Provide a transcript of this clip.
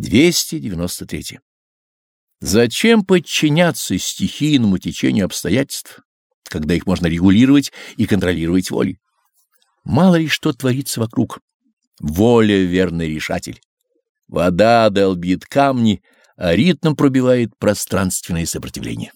293. Зачем подчиняться стихийному течению обстоятельств, когда их можно регулировать и контролировать волей? Мало ли что творится вокруг. Воля — верный решатель. Вода долбит камни, а ритм пробивает пространственное сопротивление.